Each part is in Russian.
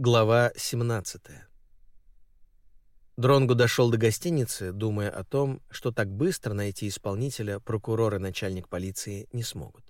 Глава 17. Дронгу дошел до гостиницы, думая о том, что так быстро найти исполнителя прокурор и начальник полиции не смогут.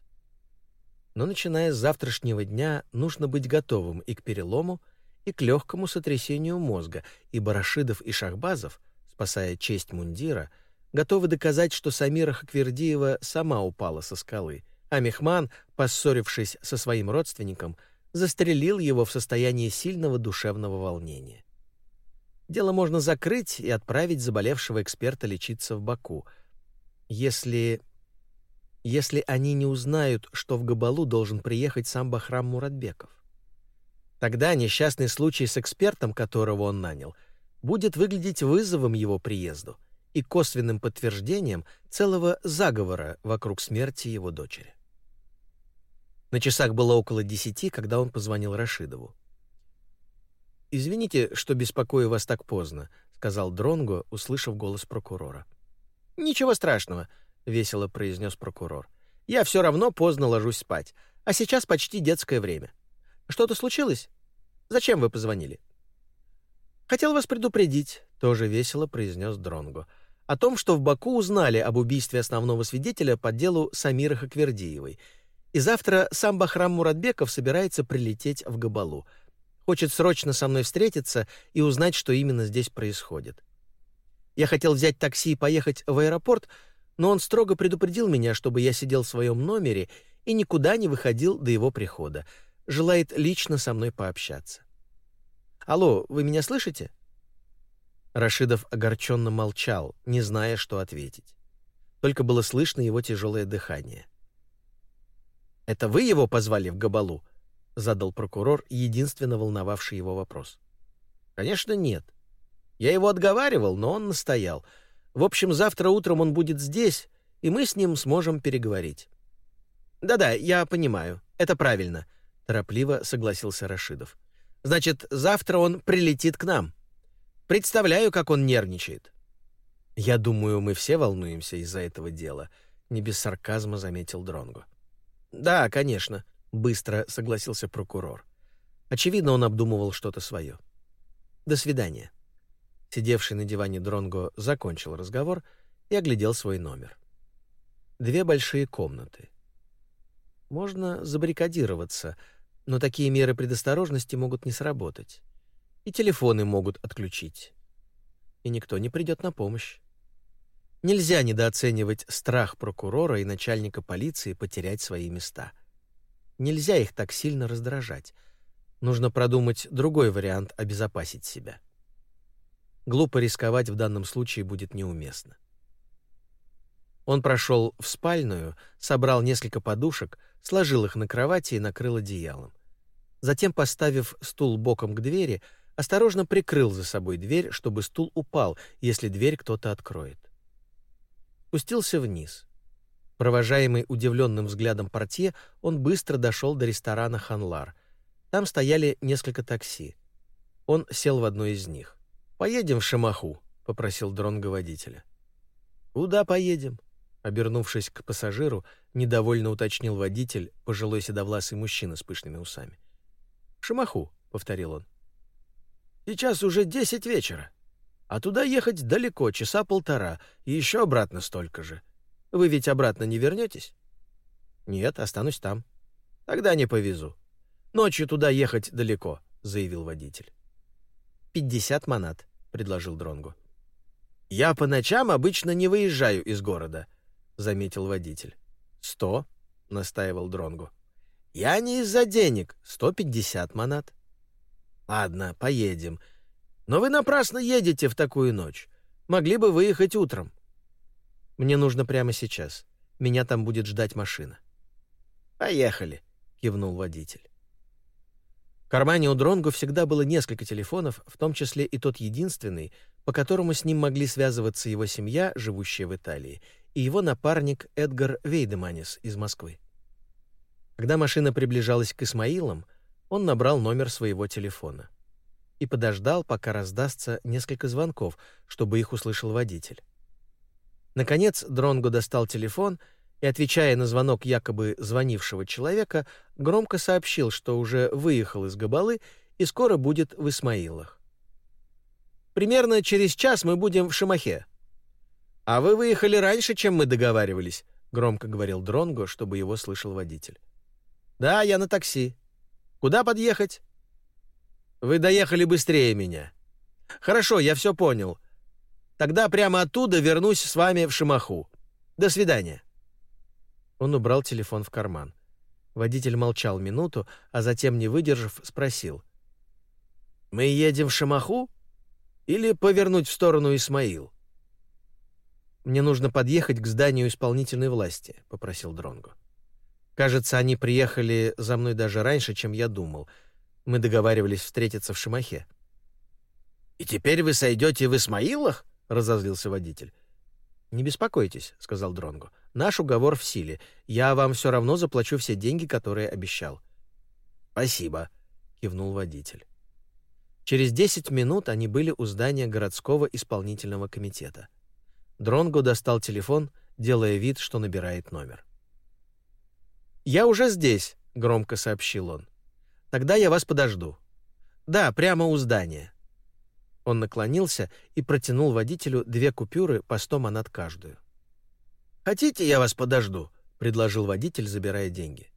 Но начиная с завтрашнего дня нужно быть готовым и к перелому, и к легкому сотрясению мозга, ибо Рашидов и Шахбазов, спасая честь мундира, готовы доказать, что Самира Хаквердиева сама упала со скалы, а Мехман, поссорившись со своим родственником, застрелил его в состоянии сильного душевного волнения. Дело можно закрыть и отправить заболевшего эксперта лечиться в Баку. Если если они не узнают, что в Габалу должен приехать сам Бахрам Муратбеков. Тогда несчастный случай с экспертом, которого он нанял, будет выглядеть вызовом его приезду и косвенным подтверждением целого заговора вокруг смерти его дочери. На часах было около десяти, когда он позвонил Рашидову. «Извините, что беспокою вас так поздно», — сказал Дронго, услышав голос прокурора. «Ничего страшного», — весело произнес прокурор. «Я все равно поздно ложусь спать, а сейчас почти детское время. Что-то случилось? Зачем вы позвонили?» «Хотел вас предупредить», — тоже весело произнес Дронго, «о том, что в Баку узнали об убийстве основного свидетеля по делу Самиры Хаквердиевой — и завтра сам Бахрам Муратбеков собирается прилететь в Габалу. Хочет срочно со мной встретиться и узнать, что именно здесь происходит. Я хотел взять такси и поехать в аэропорт, но он строго предупредил меня, чтобы я сидел в своем номере и никуда не выходил до его прихода. Желает лично со мной пообщаться. Алло, вы меня слышите? Рашидов огорченно молчал, не зная, что ответить. Только было слышно его тяжелое дыхание. Это вы его позвали в Габалу? задал прокурор, единственно волновавший его вопрос. Конечно, нет. Я его отговаривал, но он настоял. В общем, завтра утром он будет здесь, и мы с ним сможем переговорить. Да-да, я понимаю. Это правильно, торопливо согласился Рашидов. Значит, завтра он прилетит к нам. Представляю, как он нервничает. Я думаю, мы все волнуемся из-за этого дела, не без сарказма заметил Дронгу. Да, конечно, быстро согласился прокурор. Очевидно, он обдумывал что-то свое. До свидания. Сидевший на диване Дронго закончил разговор и оглядел свой номер. Две большие комнаты. Можно забаррикадироваться, но такие меры предосторожности могут не сработать. И телефоны могут отключить. И никто не придет на помощь. Нельзя недооценивать страх прокурора и начальника полиции потерять свои места. Нельзя их так сильно раздражать. Нужно продумать другой вариант обезопасить себя. Глупо рисковать в данном случае будет неуместно. Он прошел в спальную, собрал несколько подушек, сложил их на кровати и накрыл одеялом. Затем, поставив стул боком к двери, осторожно прикрыл за собой дверь, чтобы стул упал, если дверь кто-то откроет спустился вниз. Провожаемый удивленным взглядом портье, он быстро дошел до ресторана «Ханлар». Там стояли несколько такси. Он сел в одно из них. «Поедем в Шамаху», — попросил дронго водителя. «Куда поедем?» Обернувшись к пассажиру, недовольно уточнил водитель, пожилой седовласый мужчина с пышными усами. «Шамаху», — повторил он. «Сейчас уже десять вечера. А туда ехать далеко, часа полтора, и еще обратно столько же. Вы ведь обратно не вернетесь? Нет, останусь там. Тогда не повезу. Ночью туда ехать далеко, заявил водитель. Пятьдесят манат, предложил Дронгу. Я по ночам обычно не выезжаю из города, заметил водитель. Сто, настаивал Дронгу. Я не из-за денег, сто пятьдесят манат. Ладно, поедем. Но вы напрасно едете в такую ночь. Могли бы выехать утром. Мне нужно прямо сейчас. Меня там будет ждать машина. Поехали, кивнул водитель. В кармане у Дронго всегда было несколько телефонов, в том числе и тот единственный, по которому с ним могли связываться его семья, живущая в Италии, и его напарник Эдгар Вейдеманис из Москвы. Когда машина приближалась к Исмаилам, он набрал номер своего телефона и подождал, пока раздастся несколько звонков, чтобы их услышал водитель. Наконец Дронго достал телефон и, отвечая на звонок якобы звонившего человека, громко сообщил, что уже выехал из Габалы и скоро будет в Исмаилах. Примерно через час мы будем в Шимахе. А вы выехали раньше, чем мы договаривались, громко говорил Дронго, чтобы его слышал водитель. Да, я на такси. Куда подъехать? Вы доехали быстрее меня. Хорошо, я все понял. Тогда прямо оттуда вернусь с вами в Шимаху. До свидания. Он убрал телефон в карман. Водитель молчал минуту, а затем, не выдержав, спросил: "Мы едем в Шимаху или повернуть в сторону Исмаил?" Мне нужно подъехать к зданию исполнительной власти, попросил Дронго. Кажется, они приехали за мной даже раньше, чем я думал. Мы договаривались встретиться в Шимахе. И теперь вы сойдете в Исмаилах? разозлился водитель. Не беспокойтесь, сказал Дронго. Наш уговор в силе. Я вам все равно заплачу все деньги, которые обещал. Спасибо, кивнул водитель. Через десять минут они были у здания городского исполнительного комитета. Дронго достал телефон, делая вид, что набирает номер. «Я уже здесь», — громко сообщил он. «Тогда я вас подожду». «Да, прямо у здания». Он наклонился и протянул водителю две купюры по сто монат каждую. «Хотите, я вас подожду?» — предложил водитель, забирая деньги.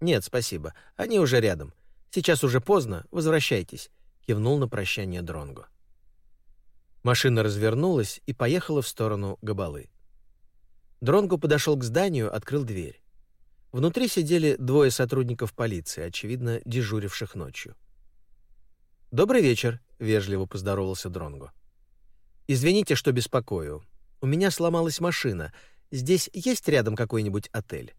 «Нет, спасибо. Они уже рядом. Сейчас уже поздно. Возвращайтесь», — кивнул на прощание Дронго. Машина развернулась и поехала в сторону Габалы. Дронго подошел к зданию, открыл дверь. Внутри сидели двое сотрудников полиции, очевидно, дежуривших ночью. «Добрый вечер», — вежливо поздоровался Дронго. «Извините, что беспокою. У меня сломалась машина. Здесь есть рядом какой-нибудь отель?»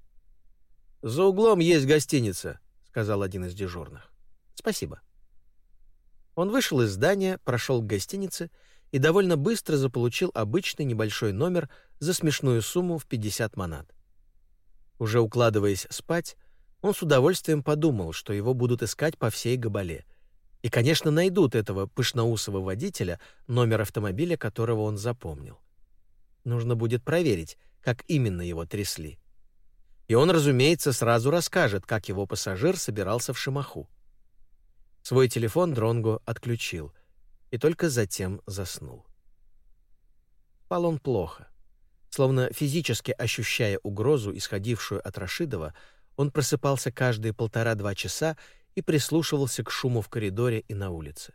«За углом есть гостиница», — сказал один из дежурных. «Спасибо». Он вышел из здания, прошел к гостинице и довольно быстро заполучил обычный небольшой номер за смешную сумму в 50 манат. Уже укладываясь спать, он с удовольствием подумал, что его будут искать по всей Габале. И, конечно, найдут этого пышноусого водителя, номер автомобиля которого он запомнил. Нужно будет проверить, как именно его трясли. И он, разумеется, сразу расскажет, как его пассажир собирался в Шимаху. Свой телефон Дронго отключил и только затем заснул. Спал он плохо. Словно физически ощущая угрозу, исходившую от Рашидова, он просыпался каждые полтора-два часа и прислушивался к шуму в коридоре и на улице.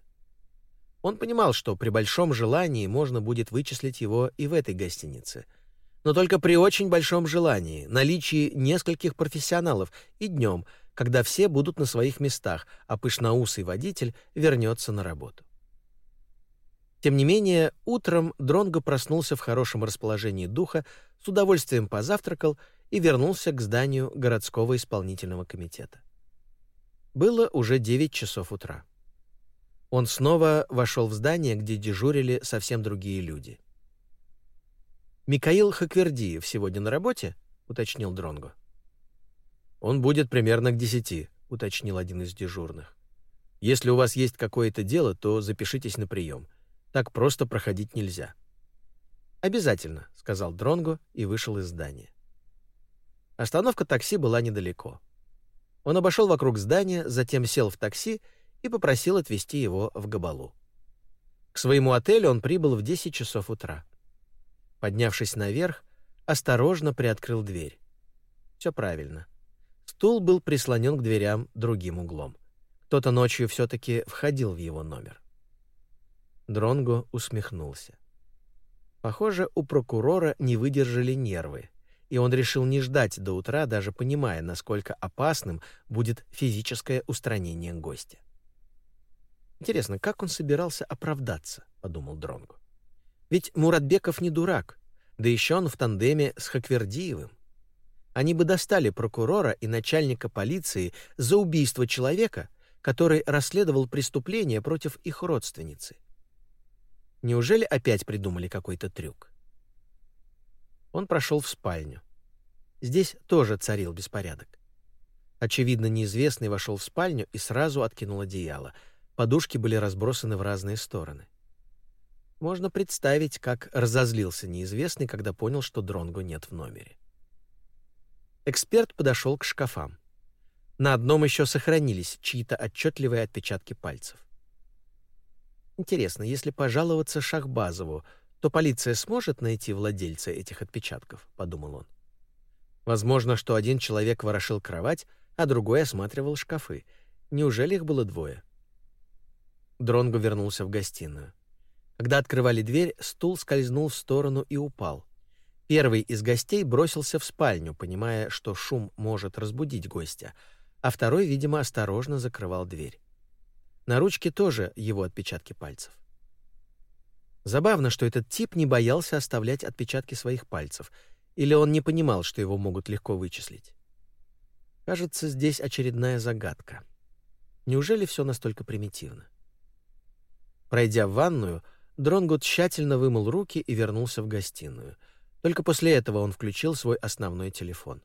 Он понимал, что при большом желании можно будет вычислить его и в этой гостинице. Но только при очень большом желании, наличии нескольких профессионалов и днем, когда все будут на своих местах, а пышноусый водитель вернется на работу. Тем не менее, утром Дронго проснулся в хорошем расположении духа, с удовольствием позавтракал и вернулся к зданию городского исполнительного комитета. Было уже 9 часов утра. Он снова вошел в здание, где дежурили совсем другие люди. Микаил Хаквердиев сегодня на работе? уточнил Дронго. Он будет примерно к десяти, уточнил один из дежурных. Если у вас есть какое-то дело, то запишитесь на прием. Так просто проходить нельзя. Обязательно, сказал Дронго и вышел из здания. Остановка такси была недалеко. Он обошел вокруг здания, затем сел в такси и попросил отвезти его в Габалу. К своему отелю он прибыл в 10 часов утра. Поднявшись наверх, осторожно приоткрыл дверь. Все правильно. Стул был прислонен к дверям другим углом. Кто-то ночью все-таки входил в его номер. Дронго усмехнулся. Похоже, у прокурора не выдержали нервы, и он решил не ждать до утра, даже понимая, насколько опасным будет физическое устранение гостя. Интересно, как он собирался оправдаться, подумал Дронго. Ведь Муратбеков не дурак, да еще он в тандеме с Хаквердиевым. Они бы достали прокурора и начальника полиции за убийство человека, который расследовал преступление против их родственницы. Неужели опять придумали какой-то трюк? Он прошел в спальню. Здесь тоже царил беспорядок. Очевидно, неизвестный вошел в спальню и сразу откинул одеяло. Подушки были разбросаны в разные стороны. Можно представить, как разозлился неизвестный, когда понял, что Дронгу нет в номере. Эксперт подошел к шкафам. На одном еще сохранились чьи-то отчетливые отпечатки пальцев. Интересно, если пожаловаться Шахбазову, то полиция сможет найти владельца этих отпечатков, подумал он. Возможно, что один человек ворошил кровать, а другой осматривал шкафы. Неужели их было двое? Дронго вернулся в гостиную. Когда открывали дверь, стул скользнул в сторону и упал. Первый из гостей бросился в спальню, понимая, что шум может разбудить гостя, а второй, видимо, осторожно закрывал дверь. На ручке тоже его отпечатки пальцев. Забавно, что этот тип не боялся оставлять отпечатки своих пальцев, или он не понимал, что его могут легко вычислить. Кажется, здесь очередная загадка. Неужели все настолько примитивно? Пройдя в ванную, Дронгут тщательно вымыл руки и вернулся в гостиную. Только после этого он включил свой основной телефон.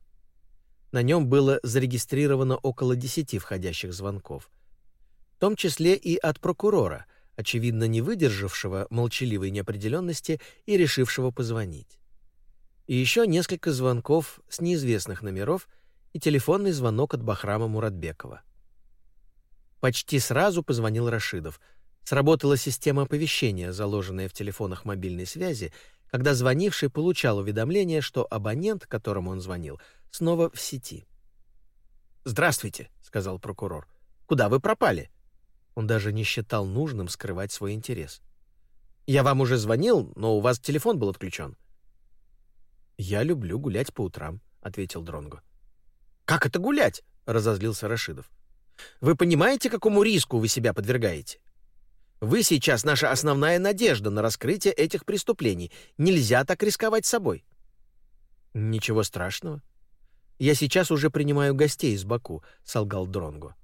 На нем было зарегистрировано около десяти входящих звонков — том числе и от прокурора, очевидно не выдержавшего молчаливой неопределенности и решившего позвонить. И еще несколько звонков с неизвестных номеров и телефонный звонок от Бахрама Муратбекова. Почти сразу позвонил Рашидов. Сработала система оповещения, заложенная в телефонах мобильной связи, когда звонивший получал уведомление, что абонент, которому он звонил, снова в сети. «Здравствуйте», — сказал прокурор. «Куда вы пропали?» Он даже не считал нужным скрывать свой интерес. «Я вам уже звонил, но у вас телефон был отключен». «Я люблю гулять по утрам», — ответил Дронго. «Как это гулять?» — разозлился Рашидов. «Вы понимаете, какому риску вы себя подвергаете? Вы сейчас наша основная надежда на раскрытие этих преступлений. Нельзя так рисковать собой». «Ничего страшного. Я сейчас уже принимаю гостей из Баку», — солгал Дронго.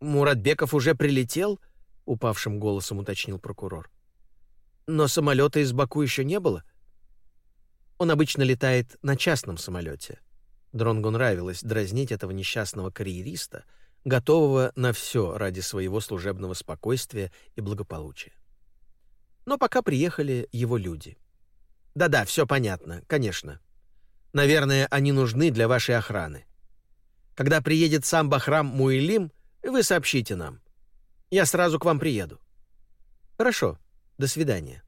Муратбеков уже прилетел? упавшим голосом уточнил прокурор. Но самолета из Баку еще не было. Он обычно летает на частном самолете. Дронгу нравилось дразнить этого несчастного карьериста, готового на все ради своего служебного спокойствия и благополучия. Но пока приехали его люди. Да-да, все понятно, конечно. Наверное, они нужны для вашей охраны. Когда приедет сам Бахрам Муилим, вы сообщите нам. Я сразу к вам приеду. Хорошо. До свидания.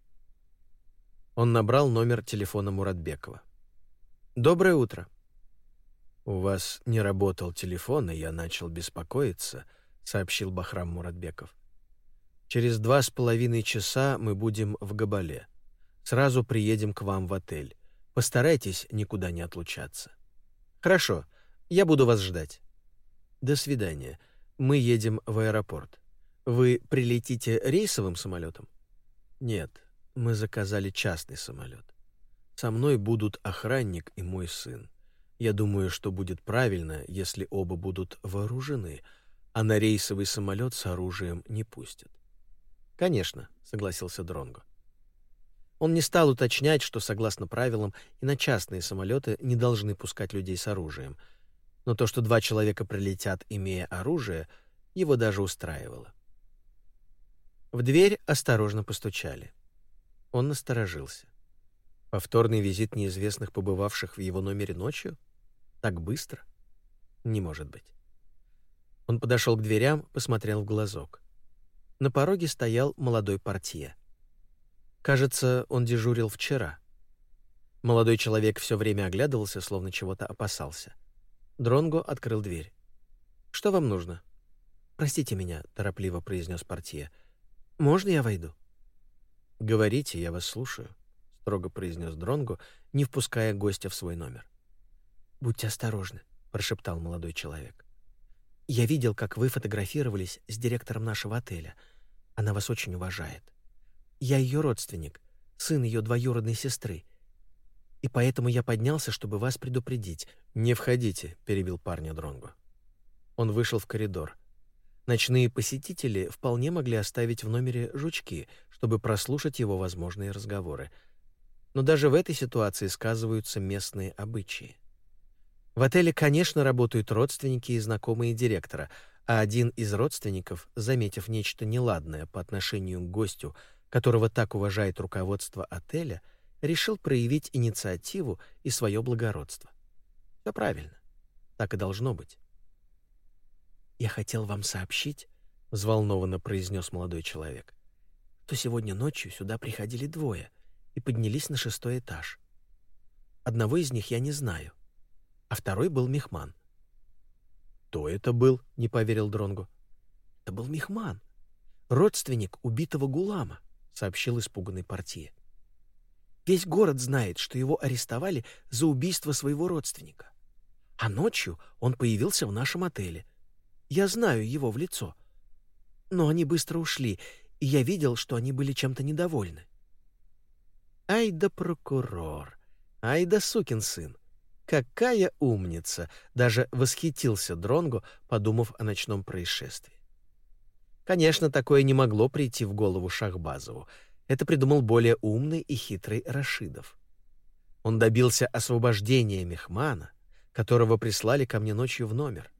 Он набрал номер телефона Муратбекова. Доброе утро. У вас не работал телефон, и я начал беспокоиться, сообщил Бахрам Муратбеков. Через два с половиной часа мы будем в Габале. Сразу приедем к вам в отель. Постарайтесь никуда не отлучаться. Хорошо, я буду вас ждать. До свидания. Мы едем в аэропорт. Вы прилетите рейсовым самолетом? Нет, мы заказали частный самолет. Со мной будут охранник и мой сын. Я думаю, что будет правильно, если оба будут вооружены, а на рейсовый самолет с оружием не пустят. Конечно, согласился Дронго. Он не стал уточнять, что согласно правилам и на частные самолеты не должны пускать людей с оружием — но то, что два человека прилетят, имея оружие, его даже устраивало. В дверь осторожно постучали. Он насторожился. Повторный визит неизвестных, побывавших в его номере ночью? Так быстро? Не может быть. Он подошел к дверям, посмотрел в глазок. На пороге стоял молодой портье. Кажется, он дежурил вчера. Молодой человек все время оглядывался, словно чего-то опасался. — Дронго открыл дверь. «Что вам нужно?» «Простите меня», — торопливо произнес портье. «Можно я войду?» «Говорите, я вас слушаю», — строго произнес Дронго, не впуская гостя в свой номер. «Будьте осторожны», — прошептал молодой человек. «Я видел, как вы фотографировались с директором нашего отеля. Она вас очень уважает. Я ее родственник, сын ее двоюродной сестры, и поэтому я поднялся, чтобы вас предупредить. Не входите, перебил парня Дронго. Он вышел в коридор. Ночные посетители вполне могли оставить в номере жучки, чтобы прослушать его возможные разговоры. Но даже в этой ситуации сказываются местные обычаи. В отеле, конечно, работают родственники и знакомые директора, а один из родственников, заметив нечто неладное по отношению к гостю, которого так уважает руководство отеля, — решил проявить инициативу и свое благородство. Все правильно. Так и должно быть. «Я хотел вам сообщить», — взволнованно произнес молодой человек, «что сегодня ночью сюда приходили двое и поднялись на шестой этаж. Одного из них я не знаю, а второй был Мехман». «Кто это был?» — не поверил Дронгу. «Это был Мехман, родственник убитого Гулама», — сообщил испуганный партия. «Весь город знает, что его арестовали за убийство своего родственника. А ночью он появился в нашем отеле. Я знаю его в лицо. Но они быстро ушли, и я видел, что они были чем-то недовольны». «Ай да прокурор! Ай да сукин сын! Какая умница!» — даже восхитился Дронгу, подумав о ночном происшествии. Конечно, такое не могло прийти в голову Шахбазову. Это придумал более умный и хитрый Рашидов. Он добился освобождения Мехмана, которого прислали ко мне ночью в номер.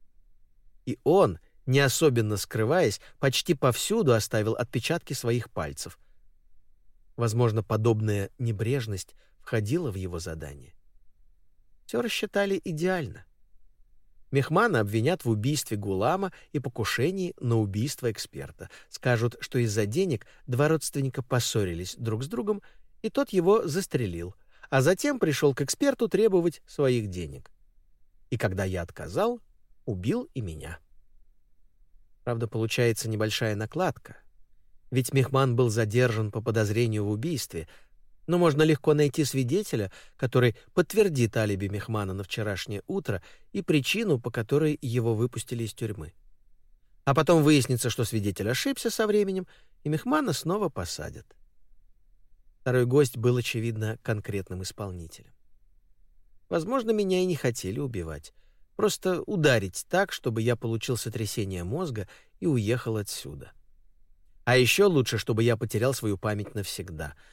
И он, не особенно скрываясь, почти повсюду оставил отпечатки своих пальцев. Возможно, подобная небрежность входила в его задание. Все рассчитали идеально. Мехмана обвинят в убийстве Гулама и покушении на убийство эксперта. Скажут, что из-за денег два родственника поссорились друг с другом, и тот его застрелил, а затем пришел к эксперту требовать своих денег. И когда я отказал, убил и меня. Правда, получается небольшая накладка. Ведь Мехман был задержан по подозрению в убийстве — но можно легко найти свидетеля, который подтвердит алиби Мехмана на вчерашнее утро и причину, по которой его выпустили из тюрьмы. А потом выяснится, что свидетель ошибся со временем, и Мехмана снова посадят. Второй гость был, очевидно, конкретным исполнителем. Возможно, меня и не хотели убивать. Просто ударить так, чтобы я получил сотрясение мозга и уехал отсюда. А еще лучше, чтобы я потерял свою память навсегда —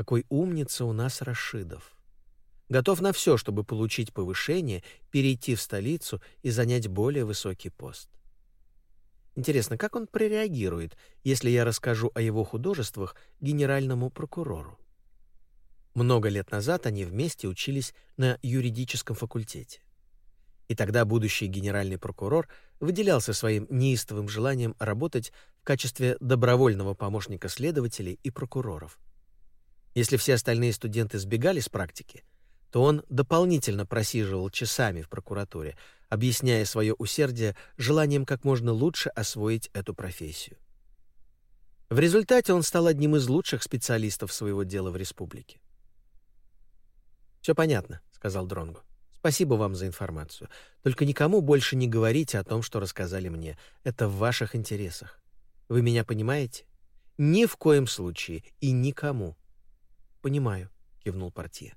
какой умница у нас Рашидов. Готов на все, чтобы получить повышение, перейти в столицу и занять более высокий пост. Интересно, как он прореагирует, если я расскажу о его художествах генеральному прокурору? Много лет назад они вместе учились на юридическом факультете. И тогда будущий генеральный прокурор выделялся своим неистовым желанием работать в качестве добровольного помощника следователей и прокуроров. Если все остальные студенты сбегали с практики, то он дополнительно просиживал часами в прокуратуре, объясняя свое усердие желанием как можно лучше освоить эту профессию. В результате он стал одним из лучших специалистов своего дела в республике. «Все понятно», — сказал Дронгу. «Спасибо вам за информацию. Только никому больше не говорите о том, что рассказали мне. Это в ваших интересах. Вы меня понимаете? Ни в коем случае и никому. «Понимаю», — кивнул портье.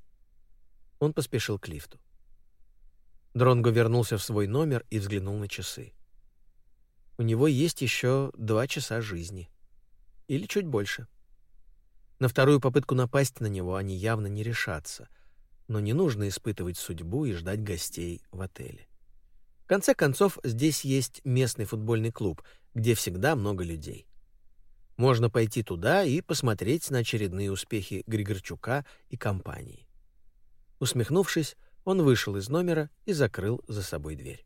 Он поспешил к лифту. Дронго вернулся в свой номер и взглянул на часы. У него есть еще два часа жизни. Или чуть больше. На вторую попытку напасть на него они явно не решатся, но не нужно испытывать судьбу и ждать гостей в отеле. В конце концов, здесь есть местный футбольный клуб, где всегда много людей. Можно пойти туда и посмотреть на очередные успехи Григорчука и компании. Усмехнувшись, он вышел из номера и закрыл за собой дверь.